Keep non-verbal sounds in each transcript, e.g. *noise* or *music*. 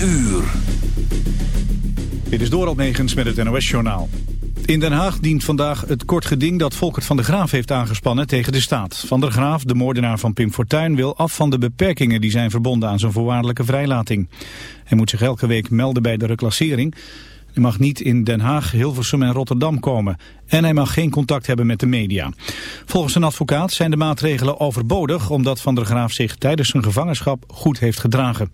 uur. Dit is Doral Megens met het NOS-journaal. In Den Haag dient vandaag het kort geding dat Volkert van der Graaf heeft aangespannen tegen de staat. Van der Graaf, de moordenaar van Pim Fortuyn, wil af van de beperkingen die zijn verbonden aan zijn voorwaardelijke vrijlating. Hij moet zich elke week melden bij de reclassering. Hij mag niet in Den Haag, Hilversum en Rotterdam komen. En hij mag geen contact hebben met de media. Volgens een advocaat zijn de maatregelen overbodig... omdat Van der Graaf zich tijdens zijn gevangenschap goed heeft gedragen.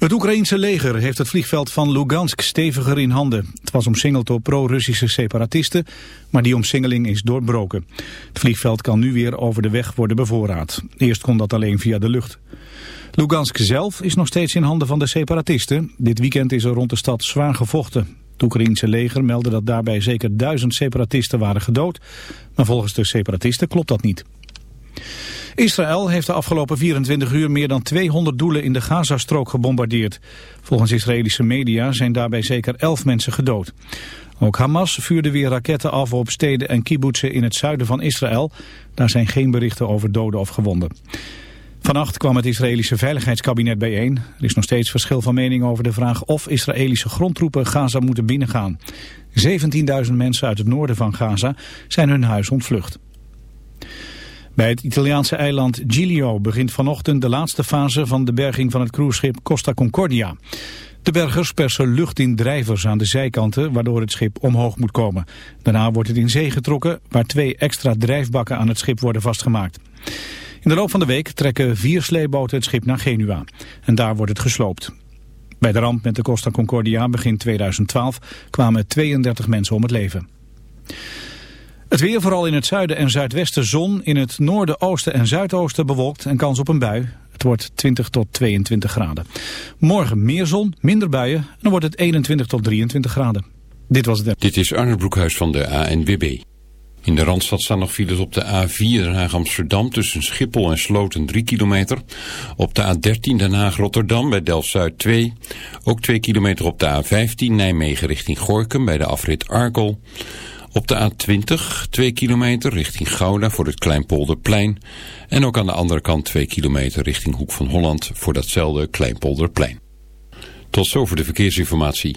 Het Oekraïense leger heeft het vliegveld van Lugansk steviger in handen. Het was omsingeld door pro-Russische separatisten, maar die omsingeling is doorbroken. Het vliegveld kan nu weer over de weg worden bevoorraad. Eerst kon dat alleen via de lucht. Lugansk zelf is nog steeds in handen van de separatisten. Dit weekend is er rond de stad zwaar gevochten. Het Oekraïense leger meldde dat daarbij zeker duizend separatisten waren gedood. Maar volgens de separatisten klopt dat niet. Israël heeft de afgelopen 24 uur meer dan 200 doelen in de Gazastrook gebombardeerd. Volgens Israëlische media zijn daarbij zeker 11 mensen gedood. Ook Hamas vuurde weer raketten af op steden en kibbutzen in het zuiden van Israël. Daar zijn geen berichten over doden of gewonden. Vannacht kwam het Israëlische Veiligheidskabinet bijeen. Er is nog steeds verschil van mening over de vraag of Israëlische grondtroepen Gaza moeten binnengaan. 17.000 mensen uit het noorden van Gaza zijn hun huis ontvlucht. Bij het Italiaanse eiland Giglio begint vanochtend de laatste fase van de berging van het cruiseschip Costa Concordia. De bergers persen lucht in drijvers aan de zijkanten, waardoor het schip omhoog moet komen. Daarna wordt het in zee getrokken, waar twee extra drijfbakken aan het schip worden vastgemaakt. In de loop van de week trekken vier sleeboten het schip naar Genua. En daar wordt het gesloopt. Bij de ramp met de Costa Concordia begin 2012 kwamen 32 mensen om het leven. Het weer vooral in het zuiden en zuidwesten zon. In het noorden, oosten en zuidoosten bewolkt en kans op een bui. Het wordt 20 tot 22 graden. Morgen meer zon, minder buien en dan wordt het 21 tot 23 graden. Dit was het. Dit is Arne Broekhuis van de ANWB. In de Randstad staan nog files op de A4 Den Haag-Amsterdam tussen Schiphol en Sloten 3 kilometer. Op de A13 Den Haag-Rotterdam bij Delft-Zuid 2. Ook 2 kilometer op de A15 Nijmegen richting Gorkum bij de afrit Arkel. Op de A20 2 kilometer richting Gouda voor het Kleinpolderplein. En ook aan de andere kant 2 kilometer richting Hoek van Holland voor datzelfde Kleinpolderplein. Tot zover de verkeersinformatie.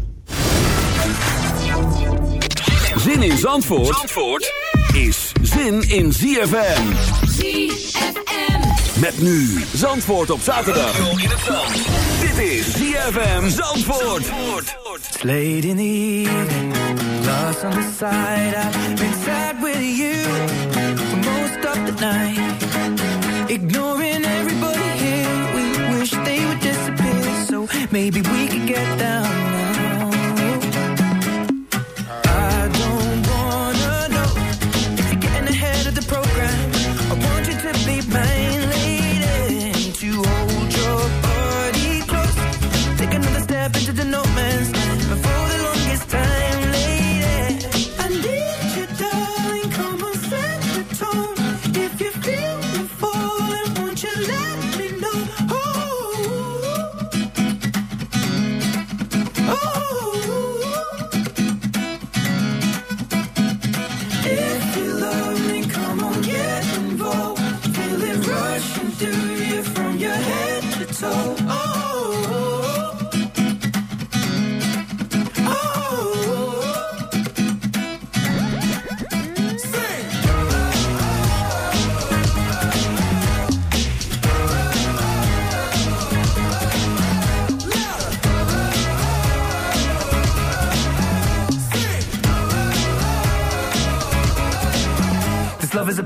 Zin in Zandvoort, Zandvoort is zin in ZFM. ZFM. Met nu Zandvoort op zaterdag. Dit is ZFM Zandvoort. It's late in the evening, lost on the side. I've been sad with you for most of the night. Ignoring everybody here, we wish they would disappear. So maybe we could get down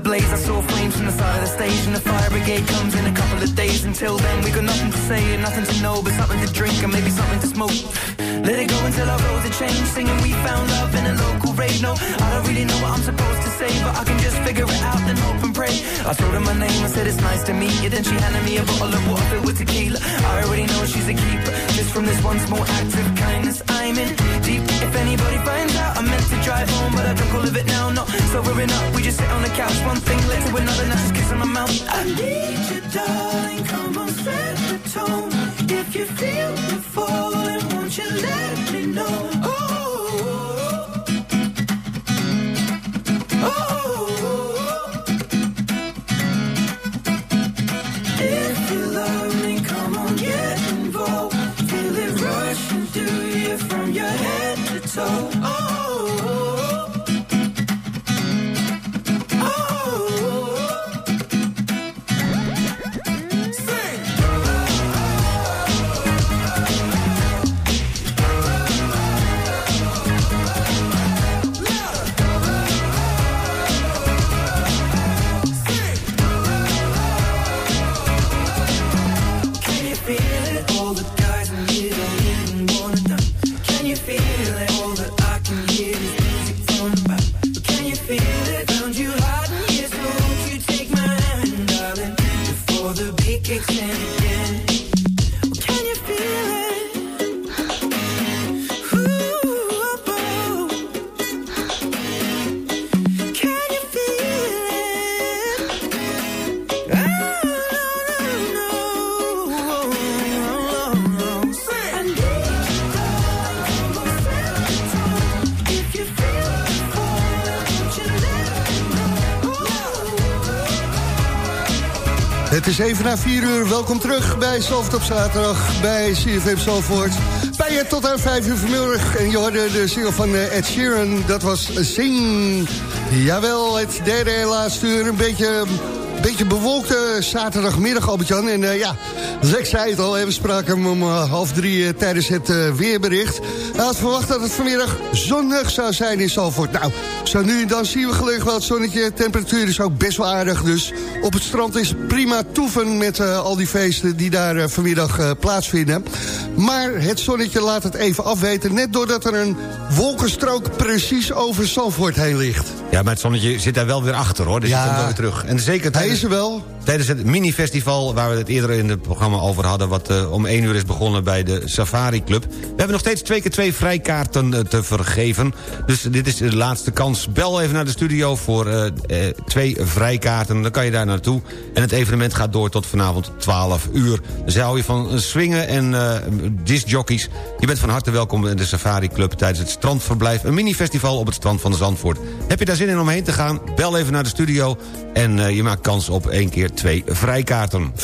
is ablaze. I saw flames from the side of the stage, and the fire brigade comes in a couple of days. Until then, we got nothing to say and nothing to know, but something to drink and maybe something to smoke. Let it go until our roads are changed. Singing we found love in a local rave. No, I don't really know what I'm supposed to say, but I can just figure it out and hope and pray. I told her my name, I said it's nice to meet you. Then she handed me a bottle of water filled with tequila. I already know she's a keeper. Just from this one small act of kindness, I'm in deep. If anybody finds out, I meant to drive home, but I drunk all of it now. Not sobering up, we just sit on the couch. One thing led to another, now just kissing my mouth. I need you, darling. Come on, set the tone. If you feel the falling, won't you let me is even na 4 uur. Welkom terug bij Soft op zaterdag bij CFM Zalvoort. Bij je tot aan 5 uur vanmiddag. En je hoorde de single van eh, Ed Sheeran. Dat was Sing. Jawel, het derde en laatste uur. Een beetje, beetje bewolkte zaterdagmiddag, Albert-Jan. En eh, ja, Zek zei het al. We spraken hem om eh, half drie eh, tijdens het eh, weerbericht. Hij had verwacht dat het vanmiddag zonnig zou zijn in Zalvoort. Nou, zo nu en dan zien we gelukkig wel het zonnetje. Temperatuur is ook best wel aardig. Dus op het strand is prima toeven met eh, al die feesten die daar eh, vanmiddag eh, plaatsvinden. Maar het zonnetje laat het even afweten. Net doordat er een wolkenstrook precies over Zalvoort heen ligt. Ja, maar het zonnetje zit daar wel weer achter, hoor. Dus Ja. je komt wel weer terug. En zeker Hij tijdens, is er wel. tijdens het mini-festival... waar we het eerder in het programma over hadden... wat eh, om 1 uur is begonnen bij de Safari Club. We hebben nog steeds twee keer twee vrijkaarten eh, te vergeven. Dus dit is de laatste kans. Bel even naar de studio voor eh, twee vrijkaarten. Dan kan je daar naartoe. En het evenement gaat door tot vanavond 12 uur. Dus hou je van swingen en discjockeys. Je bent van harte welkom in de Safari Club... tijdens het strandverblijf. Een mini-festival op het strand van de Zandvoort. Heb je daar zin in om heen te gaan? Bel even naar de studio. En eh, je maakt kans op één keer twee vrijkaarten. 5730393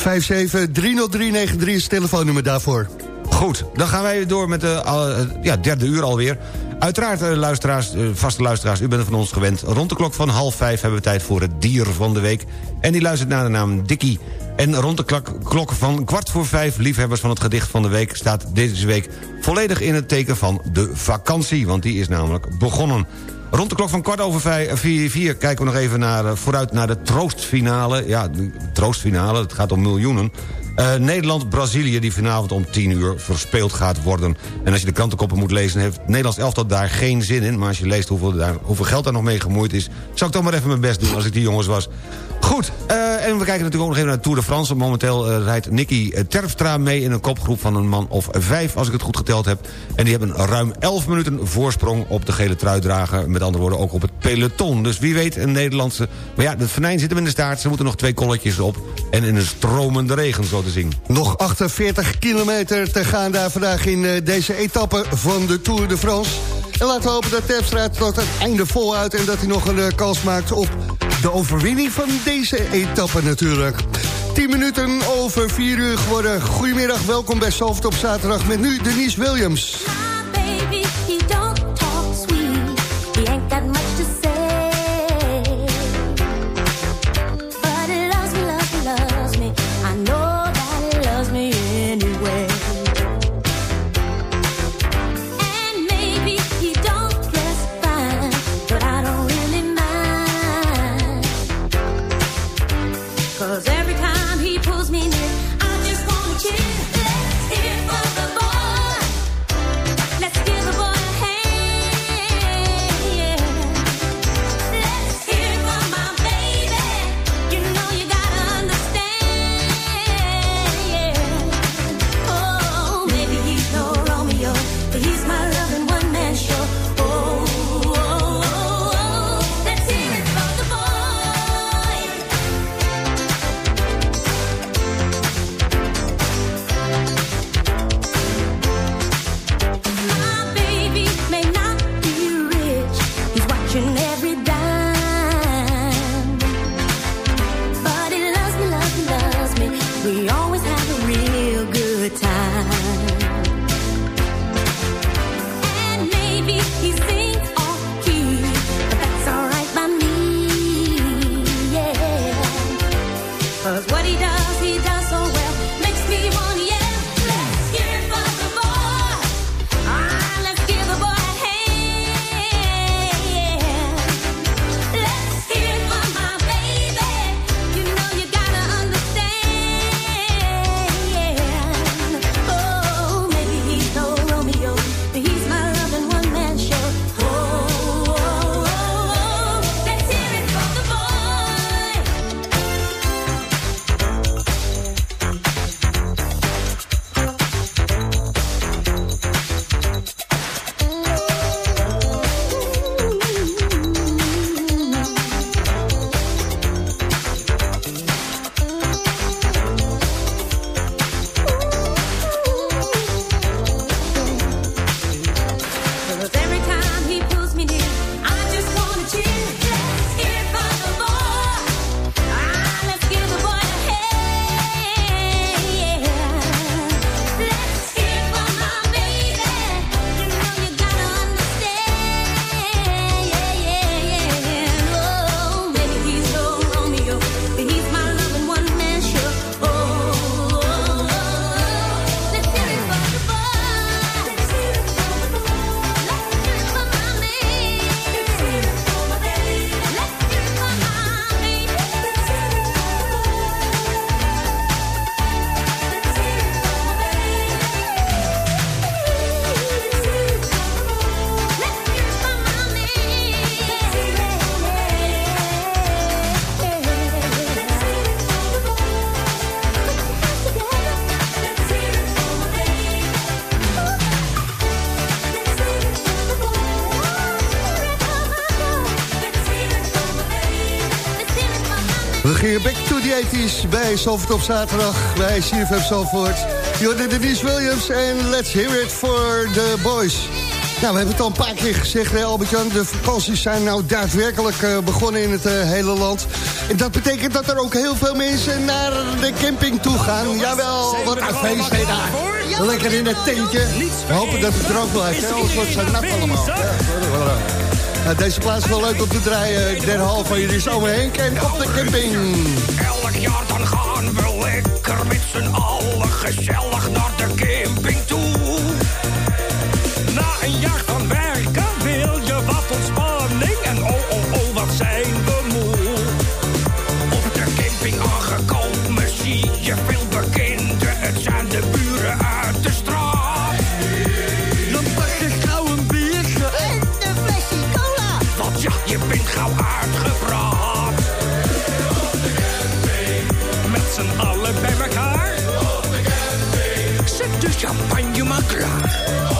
is het telefoonnummer daarvoor. Goed, dan gaan wij door met de uh, ja, derde uur alweer. Uiteraard, luisteraars, vaste luisteraars, u bent van ons gewend. Rond de klok van half vijf hebben we tijd voor het dier van de week. En die luistert naar de naam Dikkie. En rond de klok, klok van kwart voor vijf, liefhebbers van het gedicht van de week... staat deze week volledig in het teken van de vakantie. Want die is namelijk begonnen. Rond de klok van kwart over vier, vier kijken we nog even naar, uh, vooruit naar de troostfinale. Ja, de troostfinale, het gaat om miljoenen. Uh, Nederland-Brazilië die vanavond om 10 uur verspeeld gaat worden. En als je de krantenkoppen moet lezen... heeft het Nederlands elftal daar geen zin in. Maar als je leest hoeveel, daar, hoeveel geld daar nog mee gemoeid is... zou ik toch maar even mijn best doen als ik die jongens was. Goed, uh, en we kijken natuurlijk ook nog even naar de Tour de France. Momenteel uh, rijdt Nicky Terpstra mee in een kopgroep van een man of vijf... als ik het goed geteld heb. En die hebben ruim 11 minuten voorsprong op de gele truidrager. Met andere woorden ook op het peloton. Dus wie weet een Nederlandse... Maar ja, het venijn zit hem in de staart. Ze moeten nog twee kolletjes op. En in een stromende regen, zo te zien. Nog 48 kilometer te gaan daar vandaag in deze etappe van de Tour de France. En laten we hopen dat Terpstra tot het einde voluit... en dat hij nog een uh, kans maakt op de overwinning van deze etappe natuurlijk. 10 minuten over 4 uur geworden. Goedemiddag, welkom bij Soft op zaterdag met nu Denise Williams. bij Zalvoort op zaterdag bij CFM Zalvoort. Jorden Denise Williams en let's hear it for the boys. Nou, we hebben het al een paar keer gezegd, hè, De vakanties zijn nou daadwerkelijk eh, begonnen in het eh, hele land. En dat betekent dat er ook heel veel mensen naar de camping toe gaan. Jawel, wat een feest, hè, daar. Lekker in het tentje. We hopen dat het droog blijft, hè. Wordt nat allemaal. Nou, deze plaats is wel leuk om te draaien. Eh, Derhalve, jullie zomer Henk en op de camping. gezellig naar God.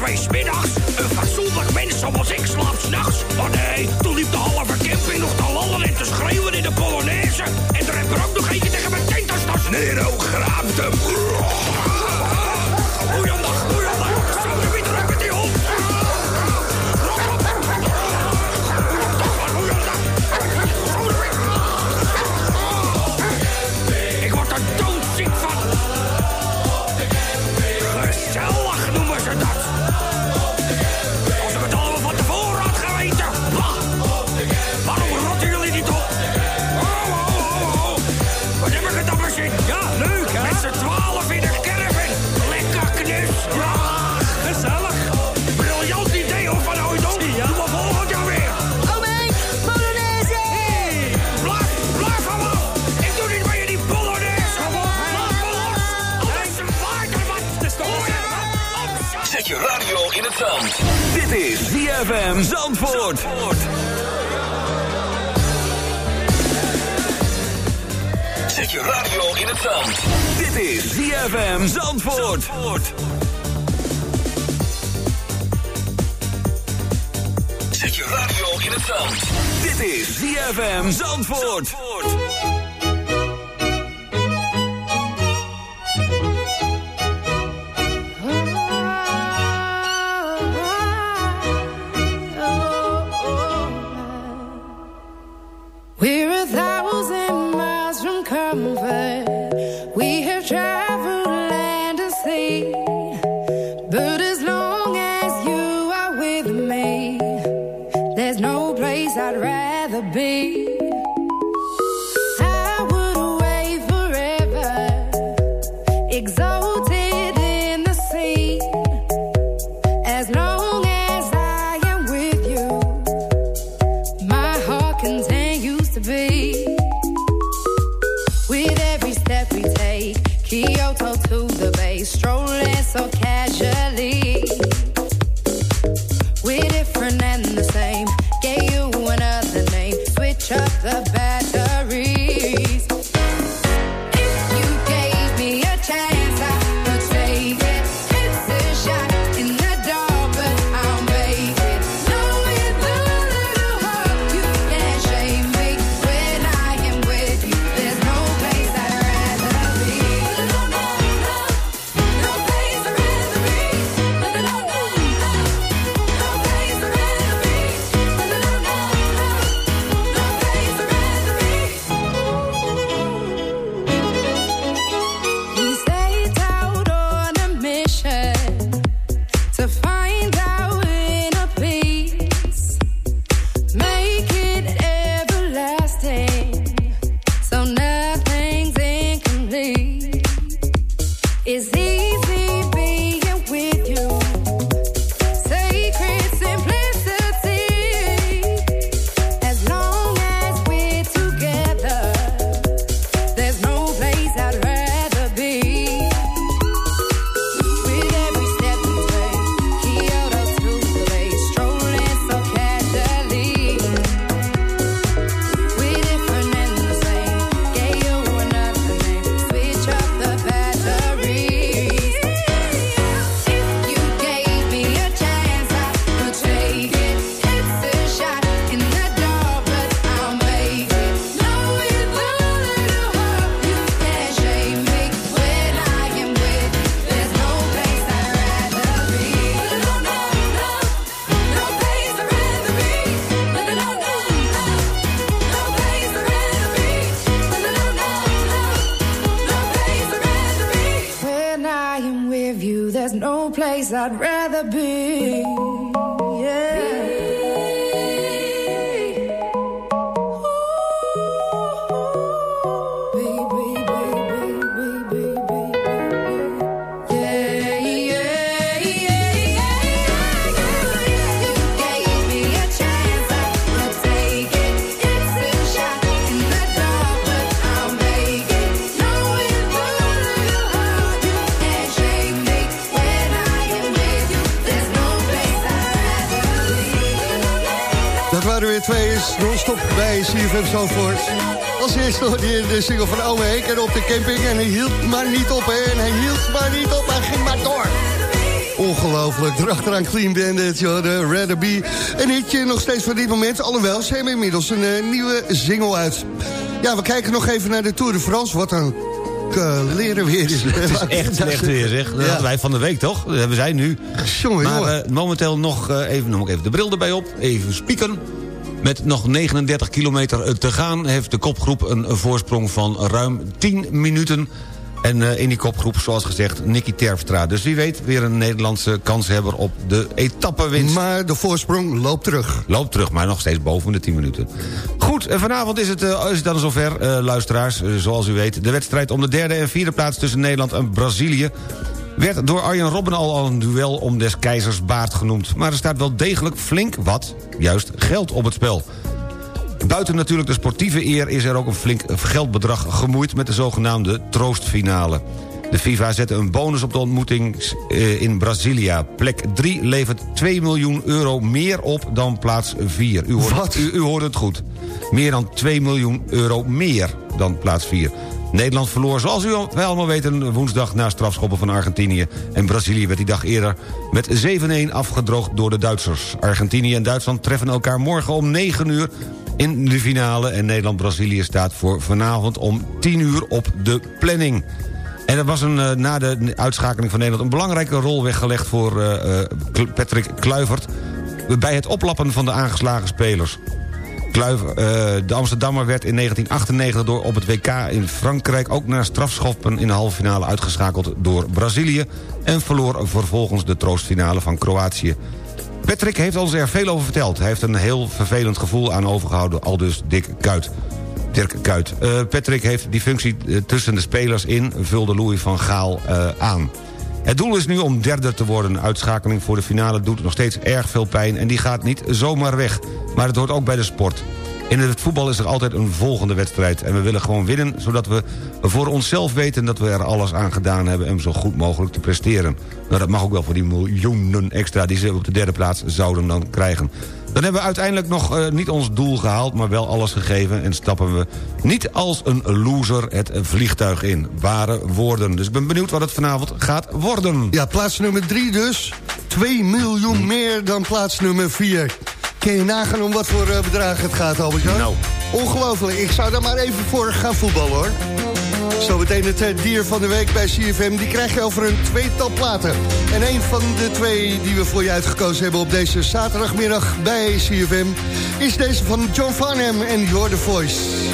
twee middags. I'd rather be. Bij CFM Zandvoort. Als eerste hoorde je de single van Ome Henk en op de camping. En hij hield maar niet op, hè. En hij hield maar niet op, hij ging maar door. Ongelooflijk. Erachteraan Clean Bandit, joh, de Rather Be. Een hitje nog steeds van dit moment. Alhoewel, ze hebben inmiddels een eh, nieuwe single uit. Ja, we kijken nog even naar de Tour de France. Wat een uh, leren weer is. Het is echt *laughs* slecht weer, zeg. Dat hadden wij van de week, toch? Dat hebben zij nu. Jongen, maar jongen. eh, momenteel nog eh, even, noem ik even de bril erbij op. Even spieken. Met nog 39 kilometer eh, te gaan... heeft de kopgroep een voorsprong van ruim 10 minuten. En eh, in die kopgroep, zoals gezegd, Nicky Terpstra. Dus wie weet weer een Nederlandse kanshebber op de etappewinst. Maar de voorsprong loopt terug. Loopt terug, maar nog steeds boven de 10 minuten. Goed, en vanavond is het, eh, is het dan zover, eh, luisteraars. eh, zoals u weet, de wedstrijd om de derde en vierde plaats... tussen Nederland en Brazilië... werd door Arjen Robben al al een duel om des keizers baard genoemd. Maar er staat wel degelijk flink wat, juist, geld op het spel. Buiten natuurlijk de sportieve eer is er ook een flink geldbedrag gemoeid... met de zogenaamde troostfinale. De FIFA zette een bonus op de ontmoeting eh, in Brasilia. Plek 3 levert 2 miljoen euro meer op dan plaats 4. U hoort, u hoort het goed. Meer dan 2 miljoen euro meer dan plaats 4. Nederland verloor, zoals u wij allemaal weten... woensdag na strafschoppen van Argentinië. En Brazilië werd die dag eerder met 7-1 afgedroogd door de Duitsers. Argentinië en Duitsland treffen elkaar morgen om 9 uur in de finale. En Nederland-Brazilië staat voor vanavond om 10 uur op de planning. En er was een, eh, na de uitschakeling van Nederland... een belangrijke rol weggelegd voor eh, eh, Patrick Kluivert... bij het oplappen van de aangeslagen spelers. Kluiver, eh, de Amsterdammer werd in 1998 door op het WK in Frankrijk... ook na strafschoppen in de halve finale uitgeschakeld door Brazilië... en verloor vervolgens de troostfinale van Kroatië. Patrick heeft ons er veel over verteld. Hij heeft een heel vervelend gevoel aan overgehouden, al dus Dick Kuit. Dirk Kuit. Eh, Patrick heeft die functie eh, tussen de spelers in... vulde Louis van Gaal aan. Het doel is nu om derde te worden. Uitschakeling voor de finale doet nog steeds erg veel pijn... en die gaat niet zomaar weg. Maar het hoort ook bij de sport. In het voetbal is er altijd een volgende wedstrijd. En we willen gewoon winnen, zodat we voor onszelf weten... dat we er alles aan gedaan hebben om zo goed mogelijk te presteren. Nou, dat mag ook wel voor die miljoenen extra... die ze op de derde plaats zouden dan krijgen. Dan hebben we uiteindelijk nog eh, niet ons doel gehaald... maar wel alles gegeven en stappen we niet als een loser het vliegtuig in. Ware woorden. Dus ik ben benieuwd wat het vanavond gaat worden. Ja, plaats nummer 3 dus. 2 miljoen meer dan plaats nummer 4. Kun je nagaan om wat voor eh, bedragen het gaat, albert? Nou. Ongelooflijk. Ik zou daar maar even voor gaan voetballen, hoor. Zometeen het eh, dier van de week bij CFM. Die krijg je over een tweetal platen. En een van de twee die we voor je uitgekozen hebben... op deze zaterdagmiddag bij CFM... is deze van John Farnham en Your Voice.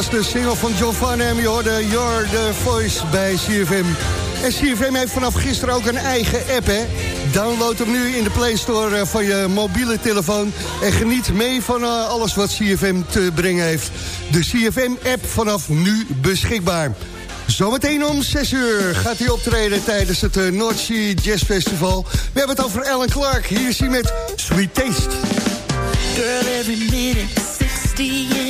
Was de single van John Farnham. Je hoorde You're the Voice bij CFM. En CFM heeft vanaf gisteren ook een eigen app, hè? Download hem nu in de Play Store eh, van je mobiele telefoon... en geniet mee van eh, alles wat CFM te brengen heeft. De CFM-app vanaf nu beschikbaar. Zometeen om 6 uur gaat hij optreden tijdens het uh, North Sea Jazz Festival. We hebben het over Alan Clark. Hier is hij met Sweet Taste. Girl, every minute, 60 in an hour. Craving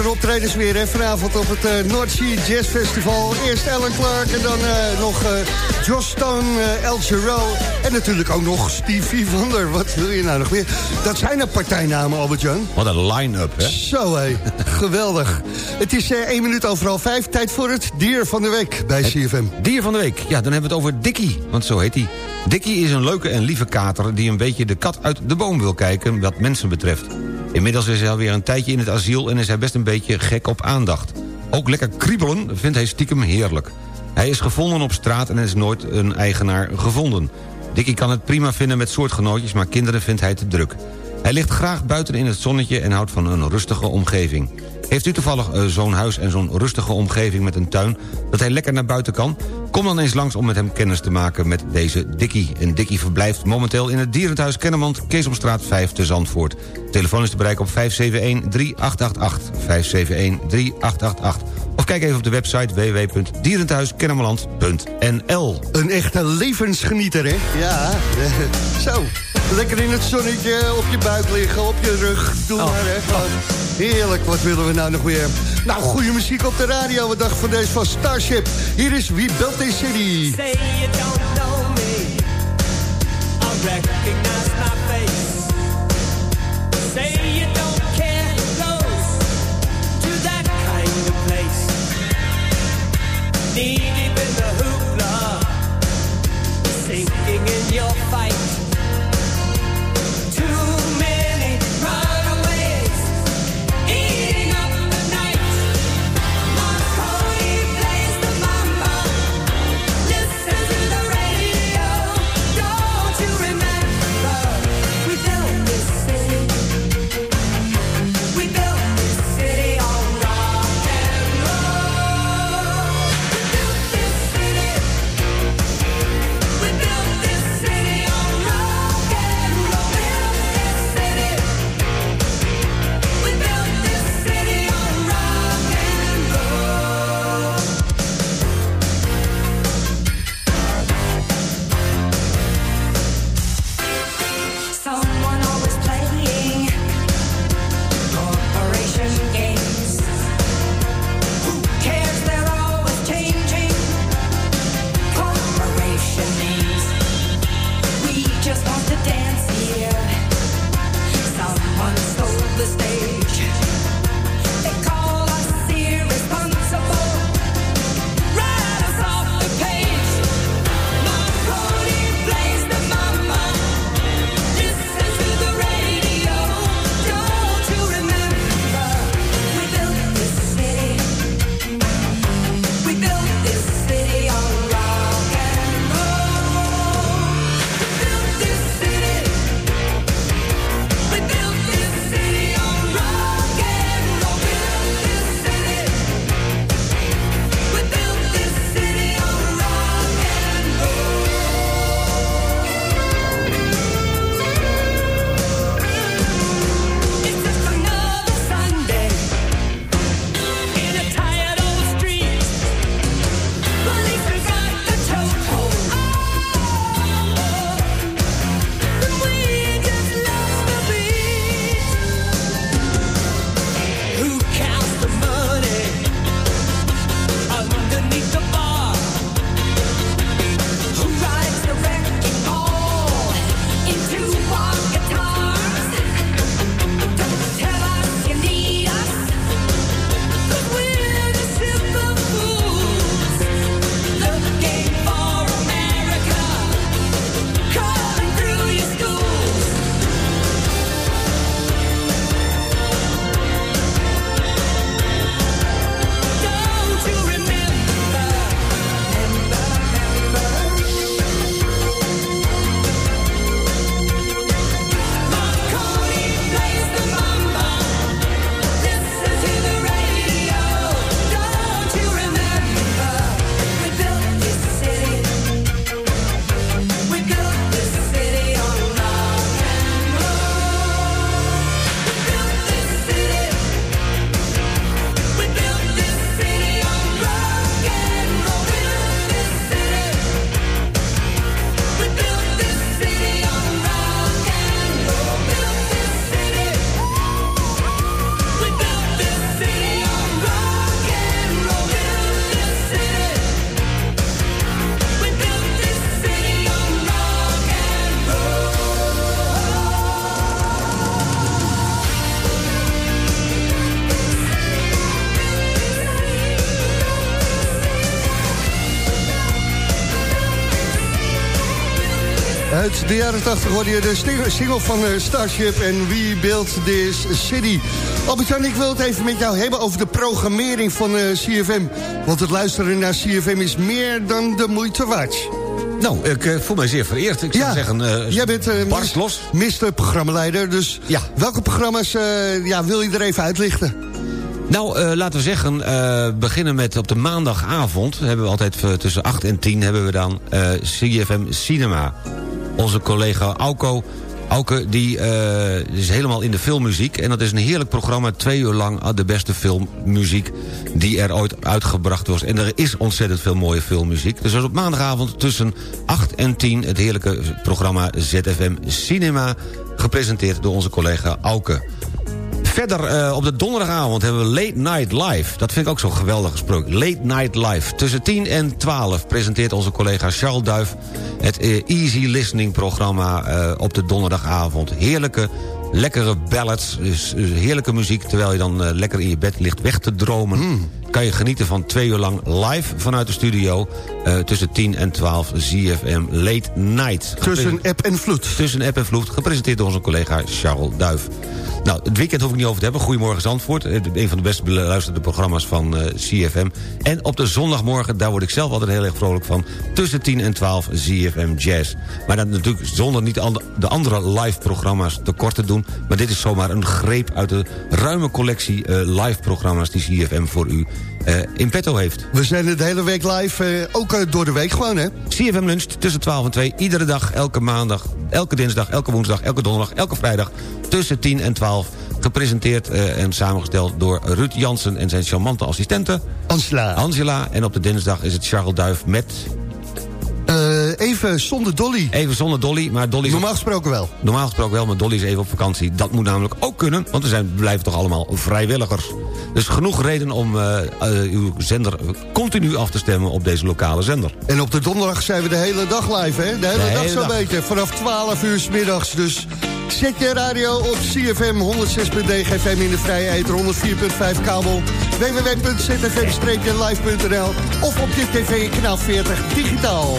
een optredens weer hè, vanavond op het uh, North Sea Jazz Festival. Eerst Alan Clark en dan eh, nog eh, Josh Stone, eh, El Giro... en natuurlijk ook nog Stevie Wonder. Wat wil je nou nog meer? Dat zijn een partijnamen, Albert-Jan. Wat een line-up, hè? Zo hé, *laughs* geweldig. Het is eh, één minuut overal vijf. Tijd voor het dier van de week bij CFM. Dier van de week. Ja, dan hebben we het over Dikkie, want zo heet hij. Dikkie is een leuke en lieve kater die een beetje de kat uit de boom wil kijken wat mensen betreft. Inmiddels is hij alweer een tijdje in het asiel en is hij best een beetje gek op aandacht. Ook lekker kriebelen vindt hij stiekem heerlijk. Hij is gevonden op straat en is nooit een eigenaar gevonden. Dikkie kan het prima vinden met soortgenootjes, maar kinderen vindt hij te druk. Hij ligt graag buiten in het zonnetje en houdt van een rustige omgeving. Heeft u toevallig eh, zo'n huis en zo'n rustige omgeving met een tuin... dat hij lekker naar buiten kan? Kom dan eens langs om met hem kennis te maken met deze Dikkie. En Dikkie verblijft momenteel in het Dierenthuis Kennemond... Keesomstraat 5 te Zandvoort. Telefoon is te bereiken op 571-3888. 571-3888. Of kijk even op de website www.dierenthuiskennemerland.nl Een echte levensgenieter, hè? Ja, *laughs* zo. Lekker in het zonnetje, op je buik liggen, op je rug. Doe maar, hè. Gewoon Heerlijk, wat willen we nou nog weer? Nou, goede muziek op de radio. Wat dacht van deze van Starship? Hier is We Built This City. Say you don't know me. I recognize my face. Say you don't care goes to that kind of place. Knee deep in the hoopla, sinking in your fight. De jaren 80 hoorde je de single van eh, Starship en We Built This City. Albert-Jan, ik wil het even met jou hebben over de programmering van eh, CFM. Want het luisteren naar CFM is meer dan de moeite waard. Nou, ik eh, voel mij zeer vereerd. Ik zou zeggen, Jij bent uh, barst los. Programmaleider, dus Ja. welke programma's ja, wil je er even uitlichten? Nou, laten we zeggen, eh, beginnen met op de maandagavond... hebben we altijd tussen 8 en 10 hebben we dan CFM Cinema. Onze collega Auko, Auke die eh, is helemaal in de filmmuziek... en dat is een heerlijk programma, twee uur lang... ah, de beste filmmuziek die er ooit uitgebracht was. En er is ontzettend veel mooie filmmuziek. Dus dat is op maandagavond tussen 8 en 10... het heerlijke programma ZFM Cinema... gepresenteerd door onze collega Auke. Verder eh, op de donderdagavond hebben we Late Night Live. Dat vind ik ook zo'n geweldig gesproken. Late Night Live. Tussen 10 en 12 presenteert onze collega Charles Duif... het eh, Easy Listening programma eh, op de donderdagavond. Heerlijke, lekkere ballads, dus, dus heerlijke muziek... terwijl je dan lekker in je bed ligt weg te dromen... kan je genieten van twee uur lang live vanuit de studio... eh, tussen 10 en 12 ZFM Late Night. Tussen app en vloed. Tussen app en vloed, gepresenteerd door onze collega Charles Duif. Nou, het weekend hoef ik niet over te hebben. Goedemorgen Zandvoort. eh, Een van de best beluisterde programma's van eh, CFM. En op de zondagmorgen, daar word ik zelf altijd heel erg vrolijk van... tussen 10 en 12 ZFM Jazz. Maar dan natuurlijk zonder niet de andere live programma's tekort te doen. Maar dit is zomaar een greep uit de ruime collectie live programma's... die CFM voor u in petto heeft. We zijn de hele week live, eh, ook eh, door de week gewoon, hè? CFM Lunch tussen 12 en 2. Iedere dag, elke maandag, elke dinsdag, elke woensdag, elke donderdag, elke vrijdag. Tussen 10 en 12. Gepresenteerd eh, en samengesteld door Ruud Jansen en zijn charmante assistente. Angela. Angela. En op de dinsdag is het Charles Duif met... Eh, even zonder Dolly. Even zonder Dolly, maar Dolly is... Normaal gesproken wel. Normaal gesproken wel, maar Dolly is even op vakantie. Dat moet namelijk ook kunnen, want we, zijn, blijven toch allemaal vrijwilligers. Dus genoeg reden om eh, eh, uw zender continu af te stemmen op deze lokale zender. En op de donderdag zijn we de hele dag live, hè? De hele De dag zo'n beetje. Vanaf 12 uur 's middags. Dus zet je radio op CFM 106.9 FM in de vrije eter, 104.5 kabel. www.zfm-live.nl Of op je tv kanaal 40 digitaal.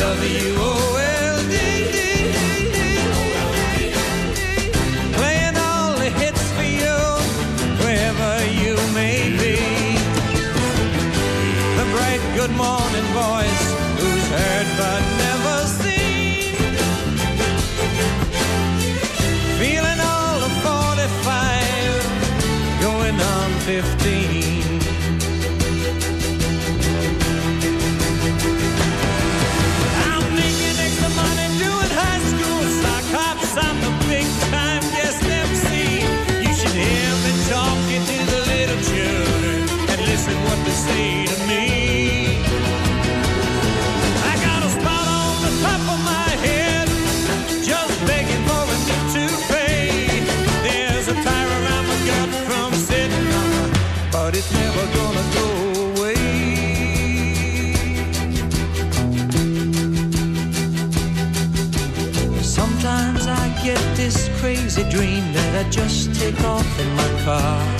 W-O say to me. I got a spot on the top of my head, just begging for a new toupee. There's a tire around my gut from sitting on but it's never gonna go away. Sometimes I get this crazy dream that I just take off in my car.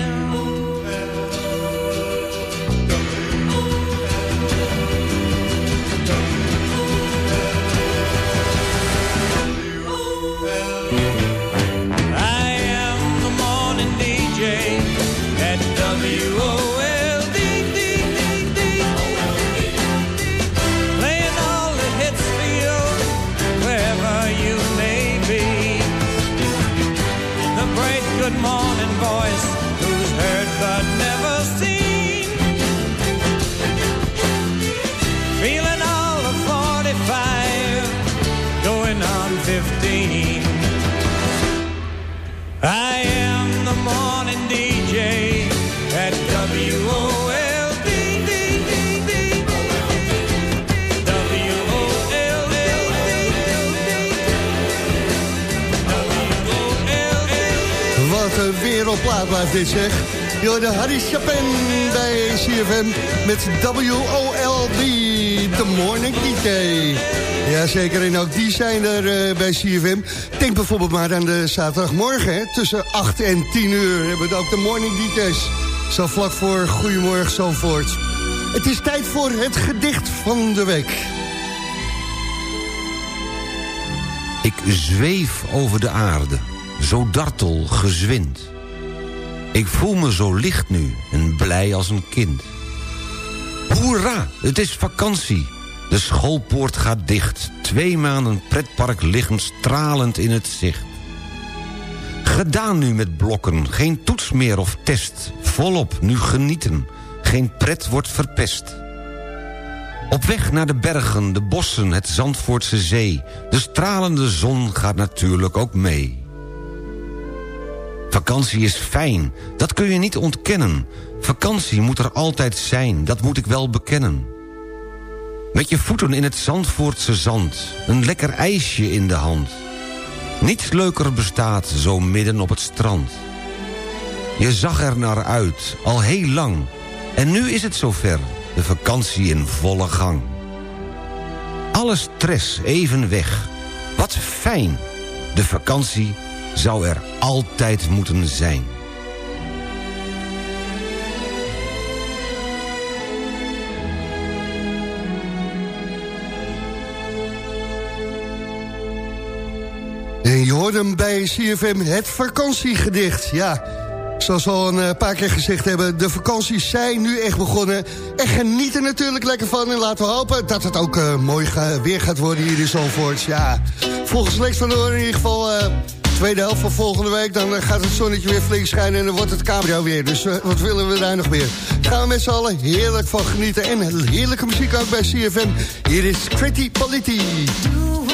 Jorde Harry Chapin bij CFM met WOLD, The Morning DJ. Jazeker, en ook die zijn er eh, bij CFM. Denk bijvoorbeeld maar aan de zaterdagmorgen, hè, tussen 8 en 10 uur hebben we ook de Morning DJ's. Zo vlak voor Goedemorgen Zandvoort. Het is tijd voor het gedicht van de week. Ik zweef over de aarde, zo dartel, gezwind. Ik voel me zo licht nu en blij als een kind. Hoera, het is vakantie. De schoolpoort gaat dicht. Twee maanden pretpark liggen stralend in het zicht. Gedaan nu met blokken, geen toets meer of test. Volop, nu genieten. Geen pret wordt verpest. Op weg naar de bergen, de bossen, het Zandvoortse zee. De stralende zon gaat natuurlijk ook mee. Vakantie is fijn, dat kun je niet ontkennen. Vakantie moet er altijd zijn, dat moet ik wel bekennen. Met je voeten in het Zandvoortse zand, een lekker ijsje in de hand. Niets leuker bestaat zo midden op het strand. Je zag er naar uit, al heel lang. En nu is het zover, de vakantie in volle gang. Alle stress even weg. Wat fijn, de vakantie zou er altijd moeten zijn. En je hoort hem bij CFM, het vakantiegedicht. Ja, zoals we al een eh, paar keer gezegd hebben... de vakanties zijn nu echt begonnen. En geniet er natuurlijk lekker van. En laten we hopen dat het ook eh, mooi weer gaat worden hier in Zandvoort. Ja, volgens Lex van Hoorn in ieder geval... eh, tweede helft van volgende week... dan eh, gaat het zonnetje weer flink schijnen... en dan wordt het cabrio weer. Dus eh, wat willen we daar nog meer? Gaan we met z'n allen heerlijk van genieten. En heerlijke muziek ook bij CFM. Hier is Pretty Polity. Do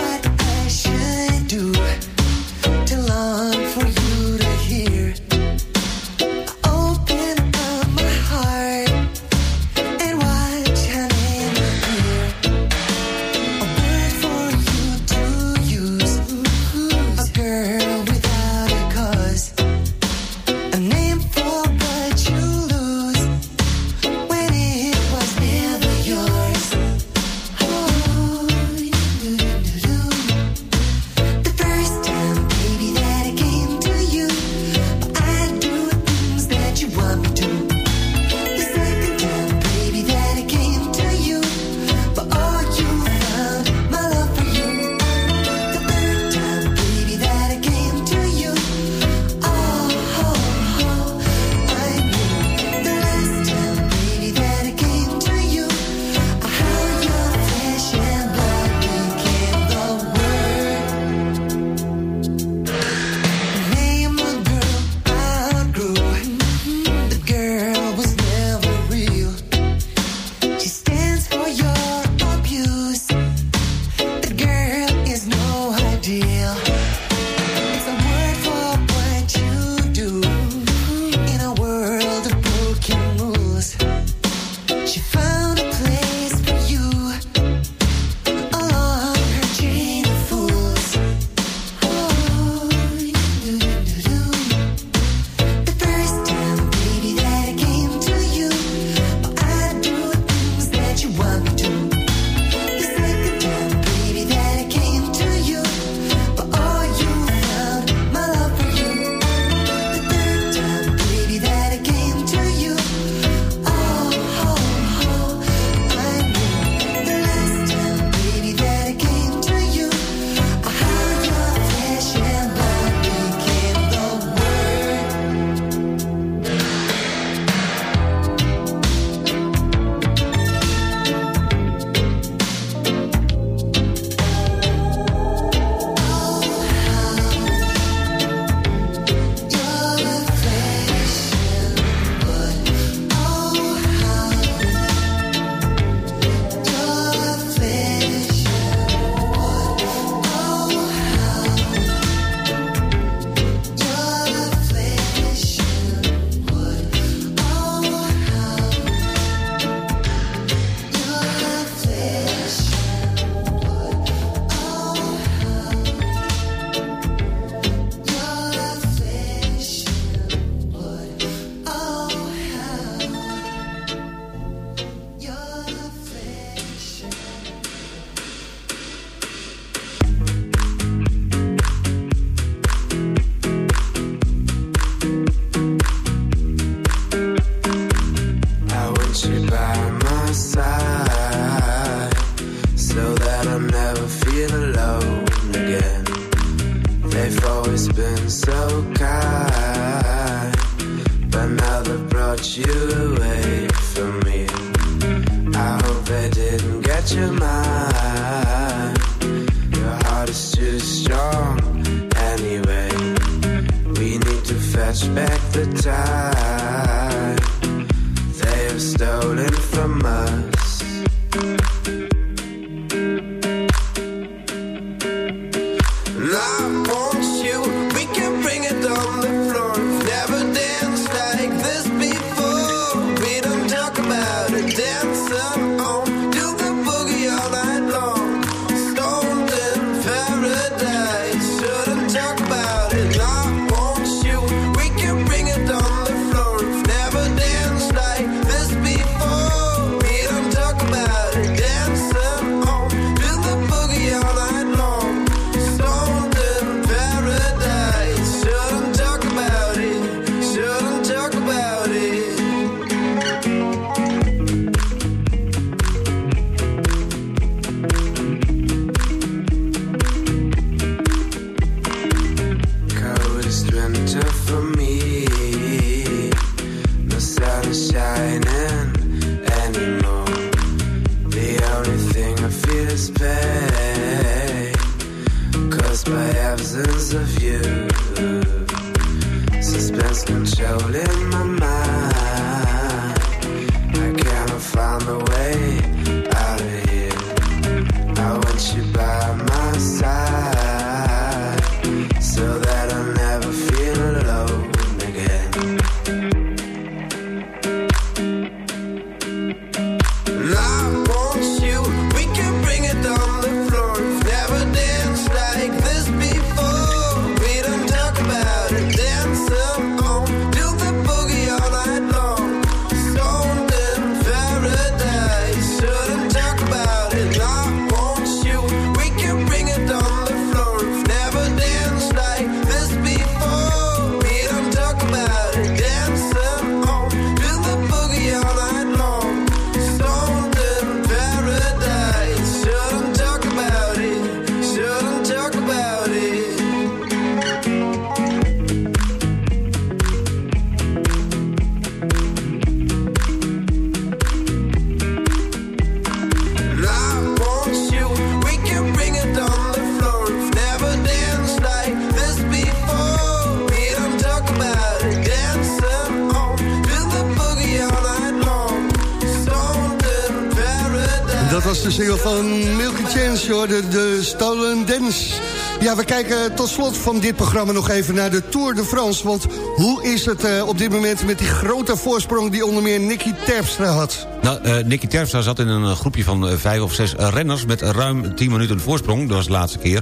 kijken tot slot van dit programma nog even naar de Tour de France. Want hoe is het eh, op dit moment met die grote voorsprong... die onder meer Nicky Terpstra had? Nou, eh, Nicky Terpstra zat in een eh, groepje van vijf of zes renners... met ruim 10 minuten voorsprong, dat was de laatste keer.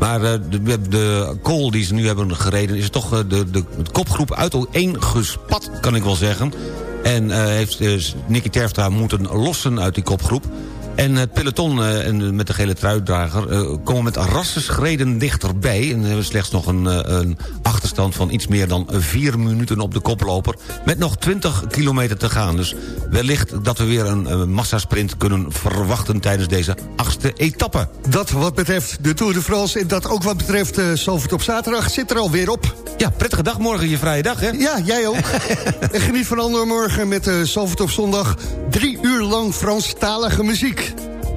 Maar de, de call die ze nu hebben gereden... is toch de, de, kopgroep uit één gespat, kan ik wel zeggen. En heeft Nicky Terpstra moeten lossen uit die kopgroep. En het peloton eh, en met de gele truidrager eh, komen met rassenschreden dichterbij. En hebben slechts nog een, eh, een achterstand van iets meer dan vier minuten op de koploper. Met nog 20 kilometer te gaan. Dus wellicht dat we weer een, massasprint kunnen verwachten tijdens deze achtste etappe. Dat wat betreft de Tour de France en dat ook wat betreft uh, op zaterdag zit er alweer op. Ja, prettige dag morgen, je vrije dag, hè? Ja, jij ook. *laughs* en geniet van ander morgen met uh, op zondag. Drie uur lang Franstalige muziek.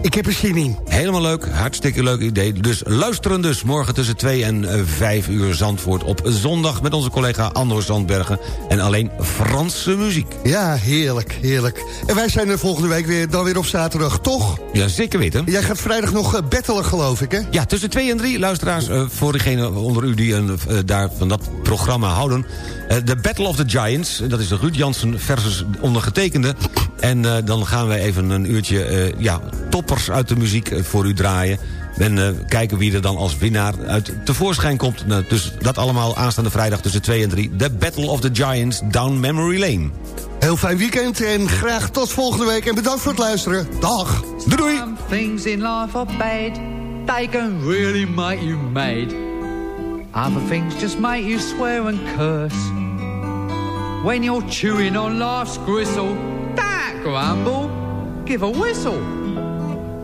Ik heb er zin in. Helemaal leuk, hartstikke leuk idee. Dus luisteren dus morgen tussen 2 en 5 uur Zandvoort op zondag... met onze collega Andor Zandbergen en alleen Franse muziek. Ja, heerlijk, heerlijk. En wij zijn er volgende week weer, dan weer op zaterdag, toch? Ja, zeker weten. Jij gaat vrijdag nog uh, battelen, geloof ik, hè? Ja, tussen 2 en 3, luisteraars, uh, voor degenen onder u die uh, daar van dat programma houden... De Battle of the Giants, dat is de Ruud Jansen versus ondergetekende. En dan gaan wij even een uurtje ja, toppers uit de muziek voor u draaien. En uh, kijken wie er dan als winnaar uit tevoorschijn komt. Nou, dus dat allemaal aanstaande vrijdag tussen 2 en 3. The Battle of the Giants Down Memory Lane. Heel fijn weekend en graag tot volgende week. En bedankt voor het luisteren. Dag. Doei doei. Some things in life are bad. They can really make you mad. Other things just make you swear and curse. When you're chewing on life's gristle, don't grumble, give a whistle.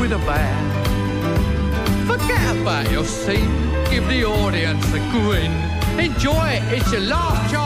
with a bow. Forget about your scene, give the audience a grin. Enjoy it, it's your last chance